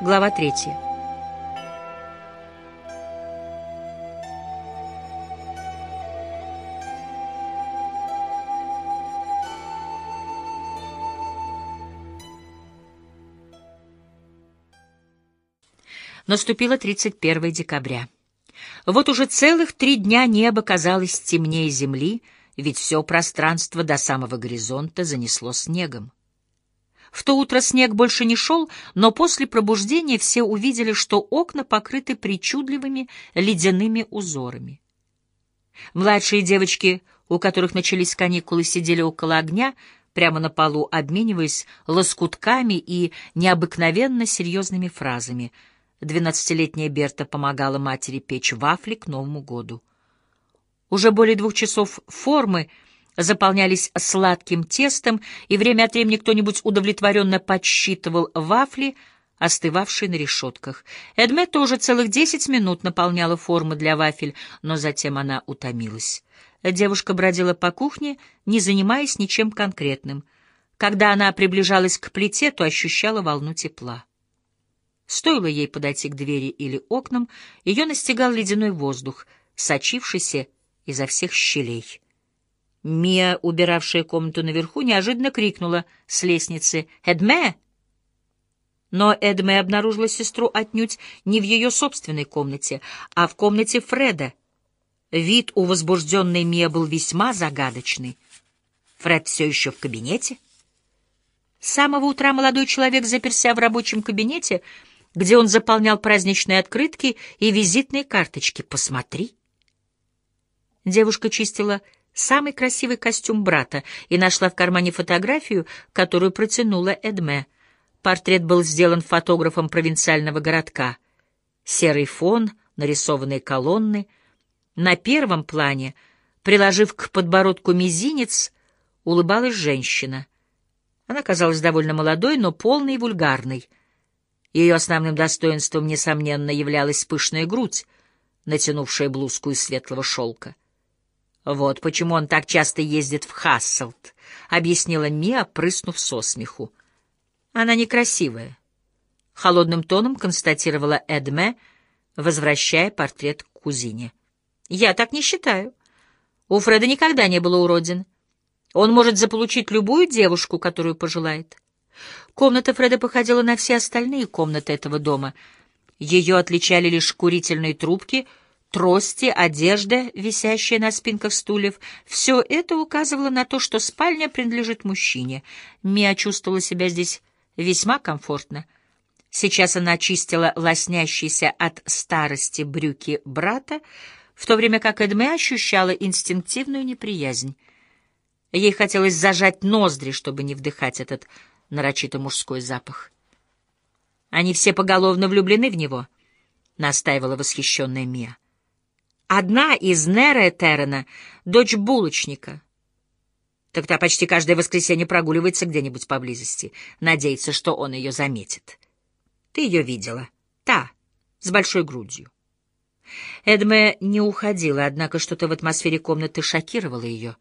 Глава третья. Наступило 31 декабря. Вот уже целых три дня небо казалось темнее земли, ведь все пространство до самого горизонта занесло снегом. В то утро снег больше не шел, но после пробуждения все увидели, что окна покрыты причудливыми ледяными узорами. Младшие девочки, у которых начались каникулы, сидели около огня, прямо на полу, обмениваясь лоскутками и необыкновенно серьезными фразами. Двенадцатилетняя Берта помогала матери печь вафли к Новому году. Уже более двух часов формы заполнялись сладким тестом, и время от времени кто-нибудь удовлетворенно подсчитывал вафли, остывавшие на решетках. Эдме тоже целых десять минут наполняла формы для вафель, но затем она утомилась. Девушка бродила по кухне, не занимаясь ничем конкретным. Когда она приближалась к плите, то ощущала волну тепла. Стоило ей подойти к двери или окнам, ее настигал ледяной воздух, сочившийся изо всех щелей. Мия, убиравшая комнату наверху, неожиданно крикнула с лестницы «Эдме!». Но Эдме обнаружила сестру отнюдь не в ее собственной комнате, а в комнате Фреда. Вид у возбужденной Мия был весьма загадочный. Фред все еще в кабинете? С самого утра молодой человек заперся в рабочем кабинете, где он заполнял праздничные открытки и визитные карточки. Посмотри. Девушка чистила самый красивый костюм брата и нашла в кармане фотографию, которую протянула Эдме. Портрет был сделан фотографом провинциального городка. Серый фон, нарисованные колонны. На первом плане, приложив к подбородку мизинец, улыбалась женщина. Она казалась довольно молодой, но полной и вульгарной. Ее основным достоинством, несомненно, являлась пышная грудь, натянувшая блузку из светлого шелка. «Вот почему он так часто ездит в Хасселт», — объяснила Мия, прыснув со смеху. «Она некрасивая», — холодным тоном констатировала Эдме, возвращая портрет к кузине. «Я так не считаю. У Фреда никогда не было уродин. Он может заполучить любую девушку, которую пожелает». Комната Фреда походила на все остальные комнаты этого дома. Ее отличали лишь курительные трубки — трости, одежда, висящая на спинках стульев — все это указывало на то, что спальня принадлежит мужчине. Мия чувствовала себя здесь весьма комфортно. Сейчас она очистила лоснящиеся от старости брюки брата, в то время как Эдме ощущала инстинктивную неприязнь. Ей хотелось зажать ноздри, чтобы не вдыхать этот нарочито мужской запах. «Они все поголовно влюблены в него», — настаивала восхищенная Мия. Одна из Нера Террена — дочь булочника. Та почти каждое воскресенье прогуливается где-нибудь поблизости, надеется, что он ее заметит. Ты ее видела? Та, с большой грудью. Эдме не уходила, однако что-то в атмосфере комнаты шокировало ее.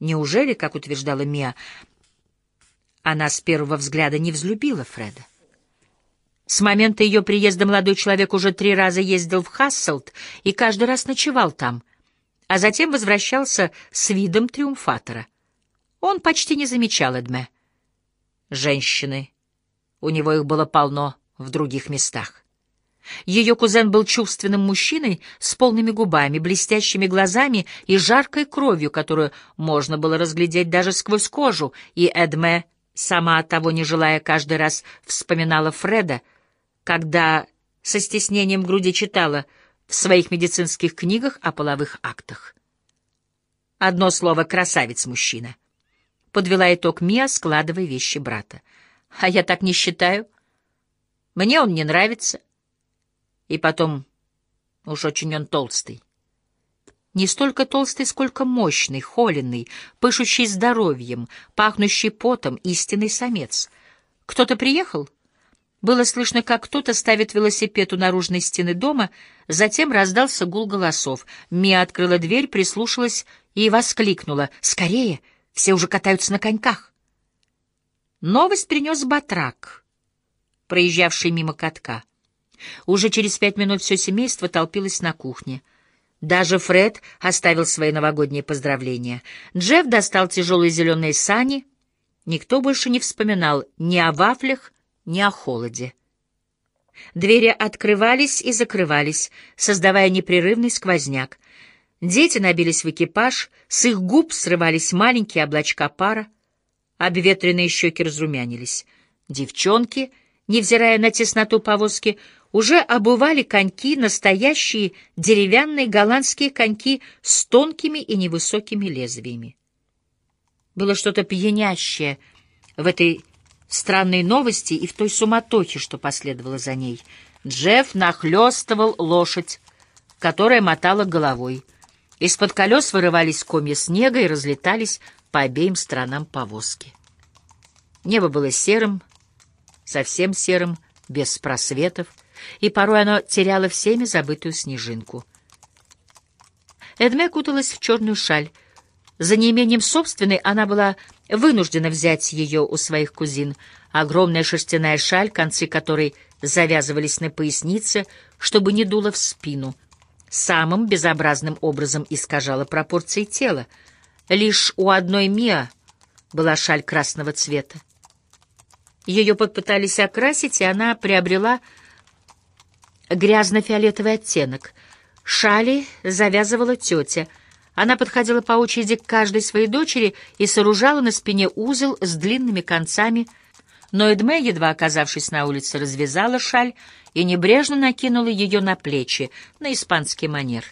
Неужели, как утверждала Мия, она с первого взгляда не взлюбила Фреда? С момента ее приезда молодой человек уже три раза ездил в Хасселт и каждый раз ночевал там, а затем возвращался с видом триумфатора. Он почти не замечал Эдме. Женщины. У него их было полно в других местах. Ее кузен был чувственным мужчиной с полными губами, блестящими глазами и жаркой кровью, которую можно было разглядеть даже сквозь кожу, и Эдме, сама того не желая, каждый раз вспоминала Фреда — когда со стеснением груди читала в своих медицинских книгах о половых актах. Одно слово «красавец-мужчина». Подвела итог Мия, складывая вещи брата. А я так не считаю. Мне он не нравится. И потом, уж очень он толстый. Не столько толстый, сколько мощный, холеный, пышущий здоровьем, пахнущий потом, истинный самец. Кто-то приехал? Было слышно, как кто-то ставит велосипед у наружной стены дома, затем раздался гул голосов. Мия открыла дверь, прислушалась и воскликнула. «Скорее! Все уже катаются на коньках!» Новость принес батрак. проезжавший мимо катка. Уже через пять минут все семейство толпилось на кухне. Даже Фред оставил свои новогодние поздравления. Джефф достал тяжелые зеленые сани. Никто больше не вспоминал ни о вафлях, ни о холоде. Двери открывались и закрывались, создавая непрерывный сквозняк. Дети набились в экипаж, с их губ срывались маленькие облачка пара, обветренные щеки разрумянились. Девчонки, невзирая на тесноту повозки, уже обували коньки, настоящие деревянные голландские коньки с тонкими и невысокими лезвиями. Было что-то пьянящее в этой странной новости и в той суматохе, что последовало за ней. Джефф нахлестывал лошадь, которая мотала головой. Из-под колес вырывались комья снега и разлетались по обеим сторонам повозки. Небо было серым, совсем серым, без просветов, и порой оно теряло всеми забытую снежинку. Эдме куталась в черную шаль. За неимением собственной она была вынуждена взять ее у своих кузин. Огромная шерстяная шаль, концы которой завязывались на пояснице, чтобы не дуло в спину, самым безобразным образом искажала пропорции тела. Лишь у одной Миа была шаль красного цвета. Ее попытались окрасить, и она приобрела грязно-фиолетовый оттенок. Шали завязывала тетя. Она подходила по очереди к каждой своей дочери и сооружала на спине узел с длинными концами, но Эдме, едва оказавшись на улице, развязала шаль и небрежно накинула ее на плечи, на испанский манер.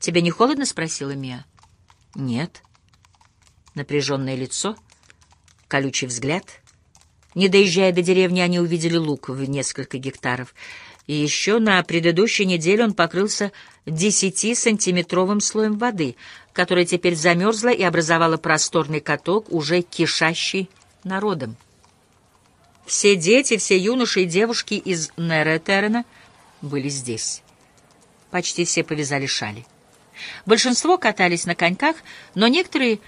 «Тебе не холодно?» — спросила Мия. «Нет». Напряженное лицо, колючий взгляд. Не доезжая до деревни, они увидели лук в несколько гектаров — и еще на предыдущей неделе он покрылся десятисантиметровым слоем воды, которая теперь замерзла и образовала просторный каток, уже кишащий народом. Все дети, все юноши и девушки из Неретерена были здесь. Почти все повязали шали. Большинство катались на коньках, но некоторые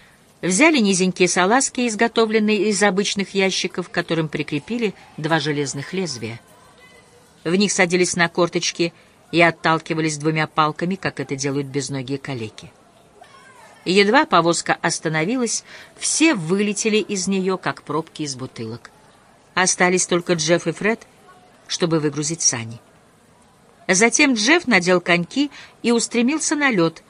взяли низенькие салазки, изготовленные из обычных ящиков, к которым прикрепили два железных лезвия. В них садились на корточки и отталкивались двумя палками, как это делают безногие калеки. едва повозка остановилась, все вылетели из нее, как пробки из бутылок. Остались только Джефф и Фред, чтобы выгрузить сани. Затем Джефф надел коньки и устремился на лед,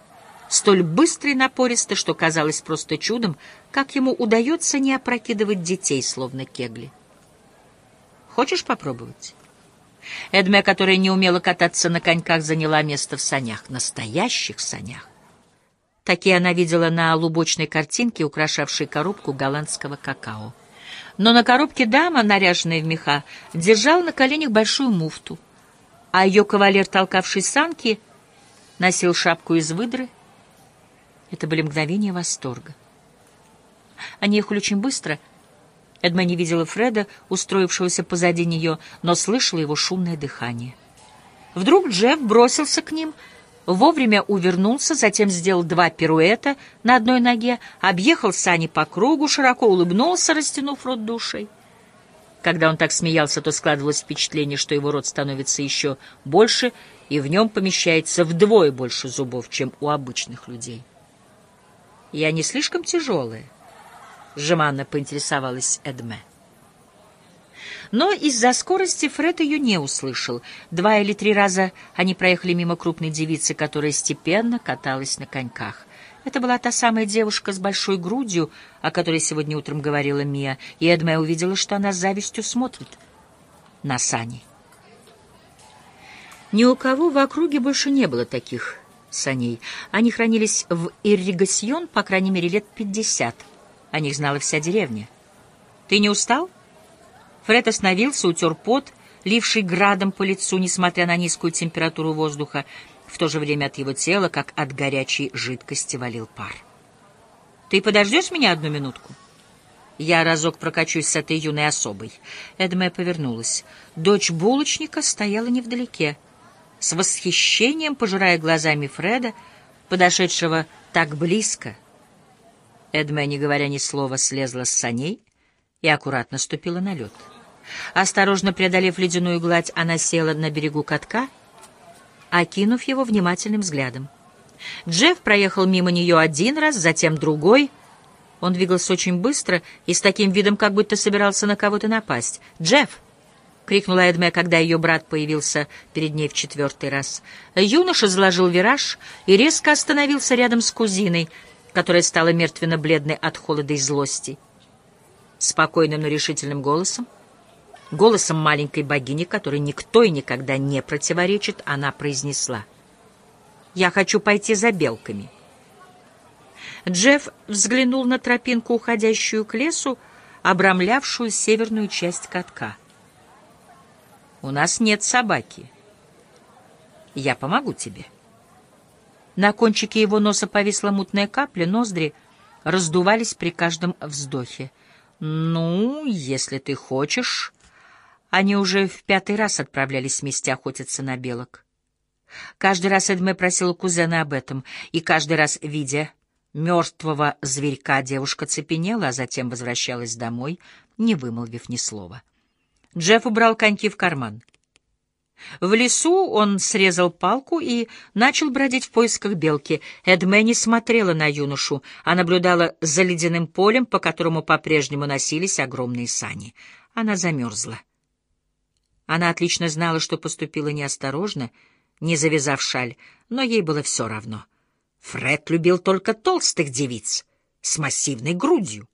столь быстро и напористо, что казалось просто чудом, как ему удается не опрокидывать детей, словно кегли. «Хочешь попробовать?» Эдме, которая не умела кататься на коньках, заняла место в санях, настоящих санях. Такие она видела на лубочной картинке, украшавшей коробку голландского какао. Но на коробке дама, наряженная в меха, держала на коленях большую муфту, а ее кавалер, толкавший санки, носил шапку из выдры. Это были мгновения восторга. Они ехали очень быстро — Эдма не видела Фреда, устроившегося позади нее, но слышала его шумное дыхание. Вдруг Джефф бросился к ним, вовремя увернулся, затем сделал два пируэта на одной ноге, объехал сани по кругу, широко улыбнулся, растянув рот душей. Когда он так смеялся, то складывалось впечатление, что его рот становится еще больше, и в нем помещается вдвое больше зубов, чем у обычных людей. «Я не слишком тяжелая?» — жеманно поинтересовалась Эдме. Но из-за скорости Фред ее не услышал. Два или три раза они проехали мимо крупной девицы, которая степенно каталась на коньках. Это была та самая девушка с большой грудью, о которой сегодня утром говорила Мия, и Эдме увидела, что она с завистью смотрит на сани. Ни у кого в округе больше не было таких саней. Они хранились в ирригасьон, по крайней мере, лет пятьдесят — о них знала вся деревня. «Ты не устал?» Фред остановился, утер пот, ливший градом по лицу, несмотря на низкую температуру воздуха. В то же время от его тела, как от горячей жидкости, валил пар. «Ты подождешь меня одну минутку?» Я разок прокачусь с этой юной особой. Эдме повернулась. Дочь булочника стояла невдалеке, с восхищением пожирая глазами Фреда, подошедшего так близко, Эдме, не говоря ни слова, слезла с саней и аккуратно ступила на лед. Осторожно преодолев ледяную гладь, она села на берегу катка, окинув его внимательным взглядом. Джефф проехал мимо нее один раз, затем другой. Он двигался очень быстро и с таким видом, как будто собирался на кого-то напасть. «Джефф!» — крикнула Эдме, когда ее брат появился перед ней в четвертый раз. Юноша заложил вираж и резко остановился рядом с кузиной, которая стала мертвенно-бледной от холода и злости. Спокойным, но решительным голосом, голосом маленькой богини, которой никто и никогда не противоречит, она произнесла. «Я хочу пойти за белками». Джефф взглянул на тропинку, уходящую к лесу, обрамлявшую северную часть катка — у нас нет собаки. Я помогу тебе. На кончике его носа повисла мутная капля, ноздри раздувались при каждом вздохе. «Ну, если ты хочешь...» Они уже в пятый раз отправлялись вместе охотиться на белок. Каждый раз Эдме просила кузена об этом, и каждый раз, видя мертвого зверька, девушка цепенела, а затем возвращалась домой, не вымолвив ни слова. Джефф убрал коньки в карман. В лесу он срезал палку и начал бродить в поисках белки. Эдме не смотрела на юношу, а наблюдала за ледяным полем, по которому по-прежнему носились огромные сани. Она замерзла. Она отлично знала, что поступила неосторожно, не завязав шаль, но ей было все равно. Фред любил только толстых девиц с массивной грудью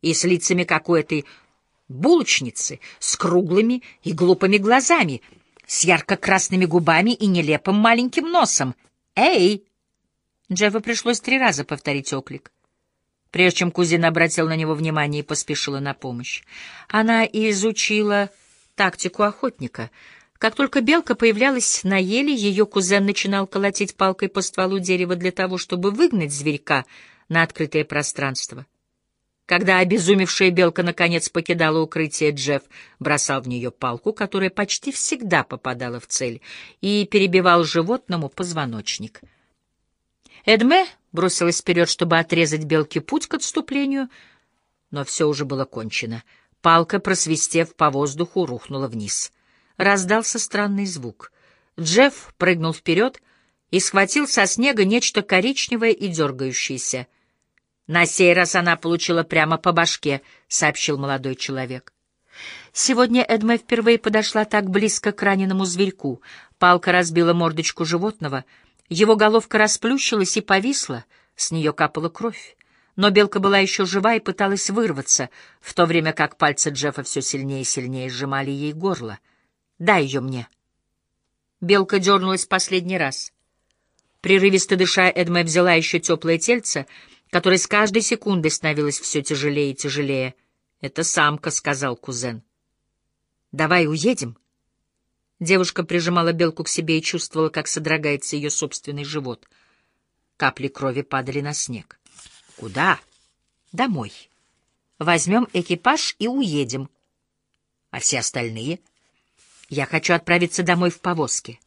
и с лицами, как у этой булочницы с круглыми и глупыми глазами, с ярко-красными губами и нелепым маленьким носом. «Эй!» Джеффу пришлось три раза повторить оклик. Прежде чем кузина обратил на него внимание и поспешила на помощь. Она изучила тактику охотника. Как только белка появлялась на еле, ее кузен начинал колотить палкой по стволу дерева для того, чтобы выгнать зверька на открытое пространство. Когда обезумевшая белка наконец покидала укрытие, Джефф бросал в нее палку, которая почти всегда попадала в цель, и перебивал животному позвоночник. Эдме бросилась вперед, чтобы отрезать белке путь к отступлению, но все уже было кончено. Палка, просвистев по воздуху, рухнула вниз. Раздался странный звук. Джефф прыгнул вперед и схватил со снега нечто коричневое и дергающееся — «На сей раз она получила прямо по башке», — сообщил молодой человек. Сегодня Эдме впервые подошла так близко к раненому зверьку. Палка разбила мордочку животного, его головка расплющилась и повисла, с нее капала кровь. Но белка была еще жива и пыталась вырваться, в то время как пальцы Джеффа все сильнее и сильнее сжимали ей горло. «Дай ее мне». Белка дернулась последний раз. Прерывисто дыша, Эдме взяла еще теплое тельце — которой с каждой секундой становилось все тяжелее и тяжелее. «Это самка», — сказал кузен. «Давай уедем». Девушка прижимала белку к себе и чувствовала, как содрогается ее собственный живот. Капли крови падали на снег. «Куда?» «Домой. Возьмем экипаж и уедем». «А все остальные?» «Я хочу отправиться домой в повозке».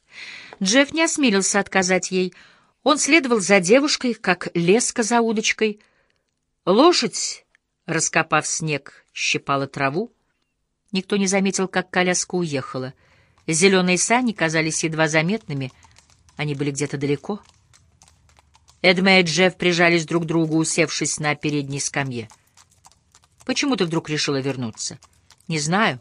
Джефф не осмелился отказать ей, — он следовал за девушкой, как леска за удочкой. Лошадь, раскопав снег, щипала траву. Никто не заметил, как коляска уехала. Зеленые сани казались едва заметными. Они были где-то далеко. Эдме и Джефф прижались друг к другу, усевшись на передней скамье. «Почему ты вдруг решила вернуться?» «Не знаю.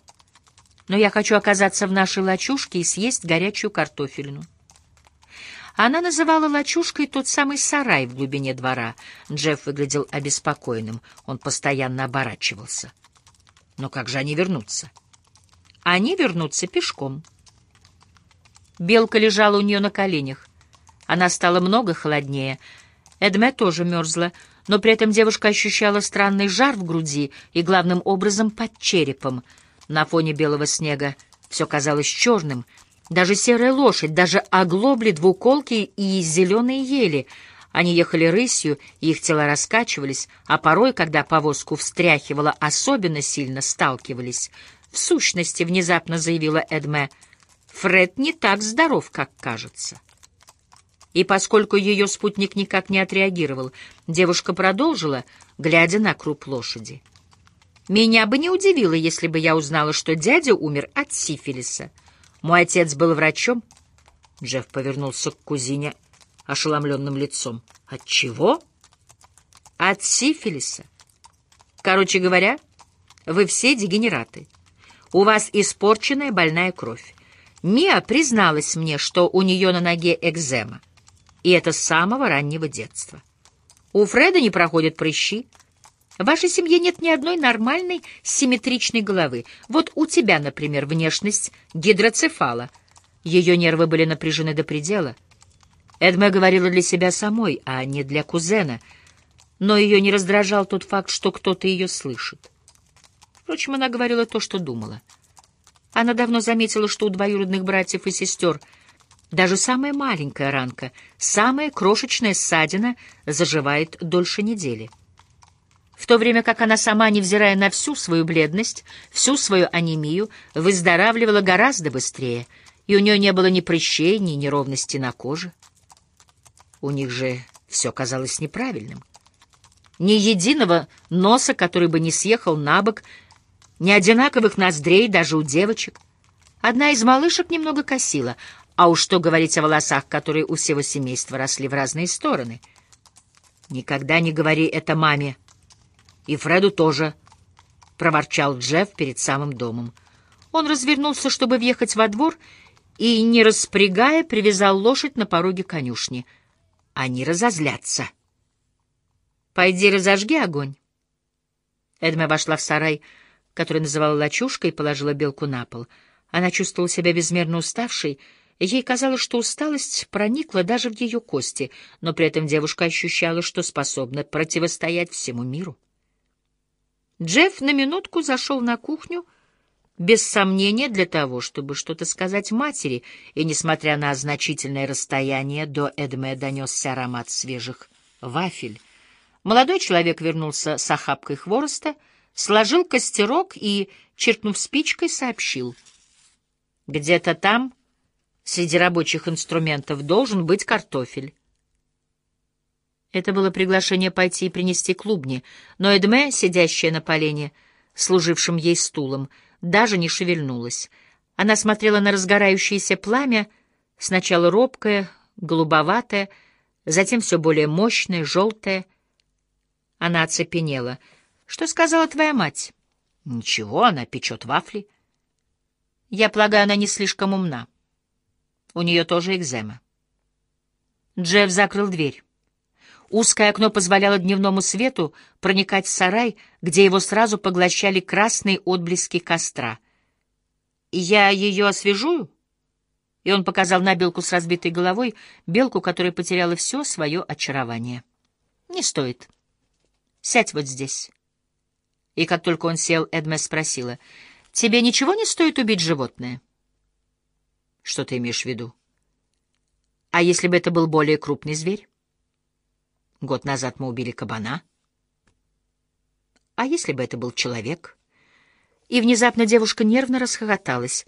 Но я хочу оказаться в нашей лачушке и съесть горячую картофельную». Она называла лачушкой тот самый сарай в глубине двора. Джефф выглядел обеспокоенным, он постоянно оборачивался. Но как же они вернутся? Они вернутся пешком. Белка лежала у нее на коленях. Она стала много холоднее. Эдме тоже мерзла, но при этом девушка ощущала странный жар в груди и, главным образом, под черепом. На фоне белого снега все казалось черным — даже серая лошадь, даже оглобли, двуколки и зеленые ели. Они ехали рысью, и их тела раскачивались, а порой, когда повозку встряхивало, особенно сильно сталкивались. В сущности, внезапно заявила Эдме, Фред не так здоров, как кажется. И поскольку ее спутник никак не отреагировал, девушка продолжила, глядя на круп лошади. Меня бы не удивило, если бы я узнала, что дядя умер от сифилиса. Мой отец был врачом. Джефф повернулся к кузине ошеломленным лицом. От чего? От сифилиса. Короче говоря, вы все дегенераты. У вас испорченная больная кровь. Мия призналась мне, что у нее на ноге экзема. И это с самого раннего детства. У Фреда не проходят прыщи. В вашей семье нет ни одной нормальной симметричной головы. Вот у тебя, например, внешность гидроцефала. Ее нервы были напряжены до предела. Эдме говорила для себя самой, а не для кузена, но ее не раздражал тот факт, что кто-то ее слышит. Впрочем, она говорила то, что думала. Она давно заметила, что у двоюродных братьев и сестер даже самая маленькая ранка, самая крошечная ссадина заживает дольше недели. В то время как она сама, невзирая на всю свою бледность, всю свою анемию, выздоравливала гораздо быстрее, и у нее не было ни прыщей, ни неровности на коже. У них же все казалось неправильным. Ни единого носа, который бы не съехал на бок, ни одинаковых ноздрей даже у девочек. Одна из малышек немного косила, а уж что говорить о волосах, которые у всего семейства росли в разные стороны. «Никогда не говори это маме. И Фреду тоже», — проворчал Джефф перед самым домом. Он развернулся, чтобы въехать во двор, и, не распрягая, привязал лошадь на пороге конюшни. Они разозлятся. «Пойди разожги огонь». Эдме вошла в сарай, который называла лачушкой, и положила белку на пол. Она чувствовала себя безмерно уставшей, Ей казалось, что усталость проникла даже в ее кости, но при этом девушка ощущала, что способна противостоять всему миру. Джефф на минутку зашел на кухню, без сомнения для того, чтобы что-то сказать матери, и, несмотря на значительное расстояние, до Эдме донесся аромат свежих вафель. Молодой человек вернулся с охапкой хвороста, сложил костерок и, черкнув спичкой, сообщил. «Где-то там...» Среди рабочих инструментов должен быть картофель. Это было приглашение пойти и принести клубни, но Эдме, сидящая на полене, служившем ей стулом, даже не шевельнулась. Она смотрела на разгорающееся пламя, сначала робкое, голубоватое, затем все более мощное, желтое. Она оцепенела. «Что сказала твоя мать?» «Ничего, она печет вафли». «Я полагаю, она не слишком умна». У нее тоже экзема. Джефф закрыл дверь. Узкое окно позволяло дневному свету проникать в сарай, где его сразу поглощали красные отблески костра. «Я ее освежую?» И он показал на белку с разбитой головой, белку, которая потеряла все свое очарование. «Не стоит. Сядь вот здесь». И как только он сел, Эдме спросила, «Тебе ничего не стоит убить животное?» Что ты имеешь в виду? А если бы это был более крупный зверь? Год назад мы убили кабана. А если бы это был человек? И внезапно девушка нервно расхохоталась.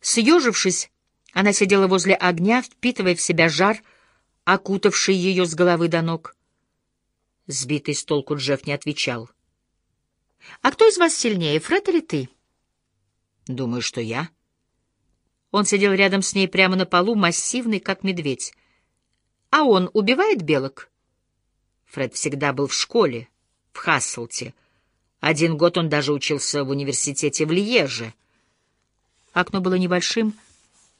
Съежившись, она сидела возле огня, впитывая в себя жар, окутавший ее с головы до ног. Сбитый с толку Джефф не отвечал. — А кто из вас сильнее, Фред или ты? — Думаю, что я. — он сидел рядом с ней прямо на полу, массивный, как медведь. «А он убивает белок?» Фред всегда был в школе, в Хасселте. Один год он даже учился в университете в Льеже. Окно было небольшим,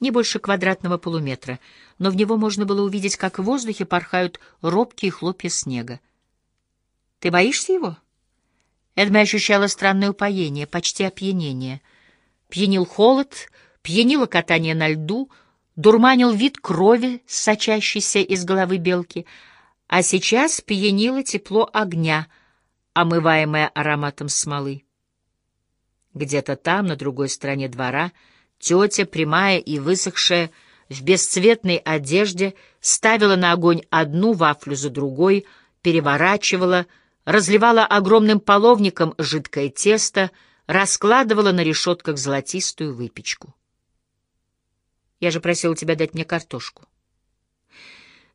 не больше квадратного полуметра, но в него можно было увидеть, как в воздухе порхают робкие хлопья снега. «Ты боишься его?» Эдме ощущала странное упоение, почти опьянение. Пьянил холод — пьянило катание на льду, дурманил вид крови, сочащейся из головы белки, а сейчас пьянило тепло огня, омываемое ароматом смолы. Где-то там, на другой стороне двора, тетя, прямая и высохшая, в бесцветной одежде, ставила на огонь одну вафлю за другой, переворачивала, разливала огромным половником жидкое тесто, раскладывала на решетках золотистую выпечку. Я же просил тебя дать мне картошку.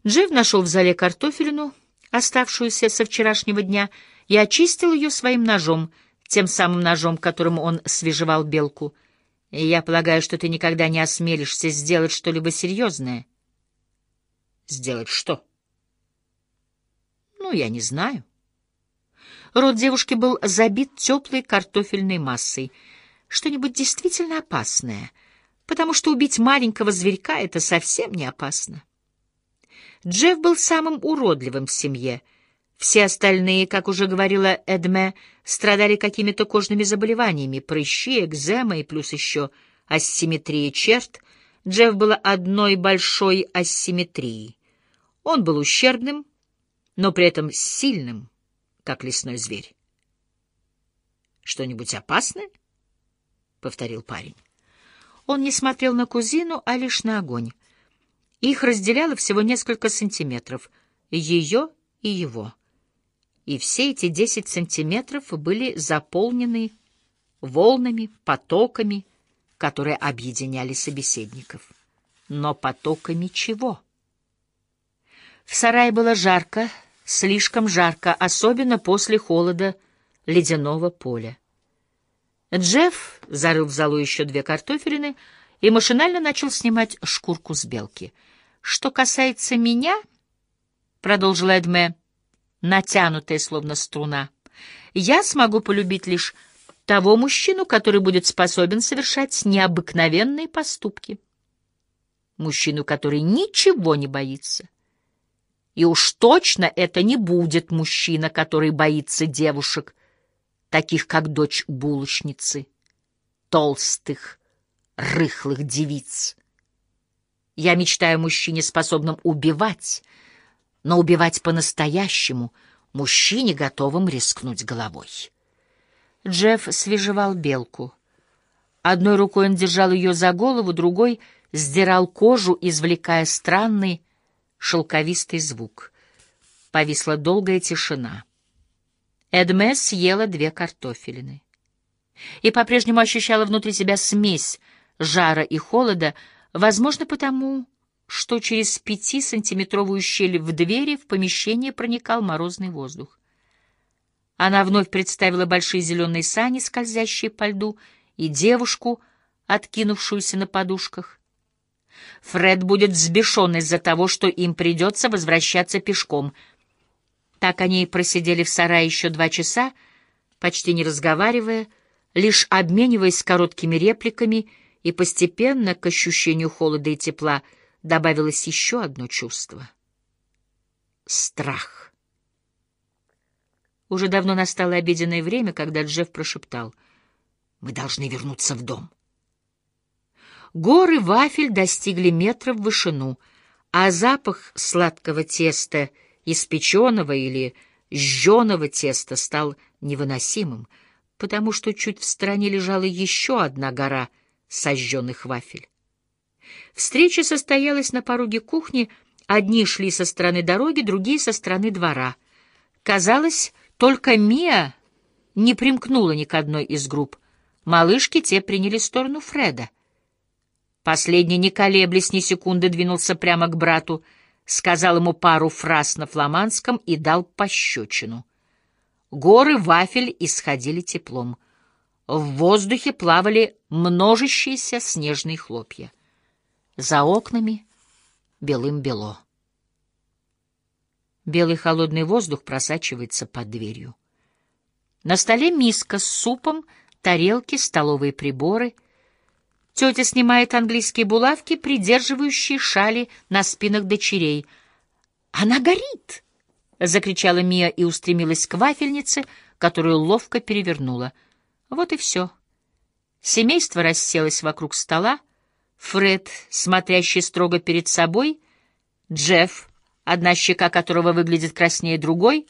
Джефф нашел в зале картофелину, оставшуюся со вчерашнего дня, и очистил ее своим ножом, тем самым ножом, которым он свежевал белку. И я полагаю, что ты никогда не осмелишься сделать что-либо серьезное. Сделать что? Ну, я не знаю. Рот девушки был забит теплой картофельной массой. Что-нибудь действительно опасное, потому что убить маленького зверька — это совсем не опасно. Джефф был самым уродливым в семье. Все остальные, как уже говорила Эдме, страдали какими-то кожными заболеваниями, прыщи, экзема и плюс еще асимметрия черт. Джефф был одной большой асимметрией. Он был ущербным, но при этом сильным, как лесной зверь. «Что-нибудь опасное?» — повторил парень. Он не смотрел на кузину, а лишь на огонь. Их разделяло всего несколько сантиметров, ее и его. И все эти десять сантиметров были заполнены волнами, потоками, которые объединяли собеседников. Но потоками чего? В сарае было жарко, слишком жарко, особенно после холода ледяного поля. Джефф зарыл в залу еще две картофелины и машинально начал снимать шкурку с белки. «Что касается меня, — продолжила Эдме, натянутая словно струна, — я смогу полюбить лишь того мужчину, который будет способен совершать необыкновенные поступки. Мужчину, который ничего не боится, и уж точно это не будет мужчина, который боится девушек, таких как дочь булочницы, толстых, рыхлых девиц. Я мечтаю о мужчине, способном убивать, но убивать по-настоящему, мужчине, готовым рискнуть головой. Джефф свежевал белку. Одной рукой он держал ее за голову, другой сдирал кожу, извлекая странный, шелковистый звук. Повисла долгая тишина. Эдме съела две картофелины. И по-прежнему ощущала внутри себя смесь жара и холода, возможно, потому, что через пятисантиметровую щель в двери в помещение проникал морозный воздух. Она вновь представила большие зеленые сани, скользящие по льду, и девушку, откинувшуюся на подушках. Фред будет взбешен из-за того, что им придется возвращаться пешком. Так они и просидели в сарае еще два часа, почти не разговаривая, лишь обмениваясь короткими репликами, и постепенно к ощущению холода и тепла добавилось еще одно чувство — страх. Уже давно настало обеденное время, когда Джефф прошептал — мы должны вернуться в дом. Горы вафель достигли метра в вышину, а запах сладкого теста, испеченного или жженого теста, стал невыносимым, потому что чуть в стороне лежала еще одна гора сожженных вафель. Встреча состоялась на пороге кухни, одни шли со стороны дороги, другие — со стороны двора. Казалось, только Мия не примкнула ни к одной из групп. Малышки те приняли сторону Фреда. Последний, не колеблясь ни секунды, двинулся прямо к брату, сказал ему пару фраз на фламандском и дал пощечину. Горы вафель исходили теплом. В воздухе плавали множащиеся снежные хлопья. За окнами белым-бело. Белый холодный воздух просачивается под дверью. На столе миска с супом, тарелки, столовые приборы — Тетя снимает английские булавки, придерживающие шали на спинах дочерей. «Она горит!» — закричала Мия и устремилась к вафельнице, которую ловко перевернула. Вот и все. Семейство расселось вокруг стола. Фред, смотрящий строго перед собой, Джефф, одна щека которого выглядит краснее другой,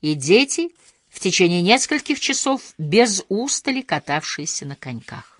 и дети, в течение нескольких часов без устали катавшиеся на коньках.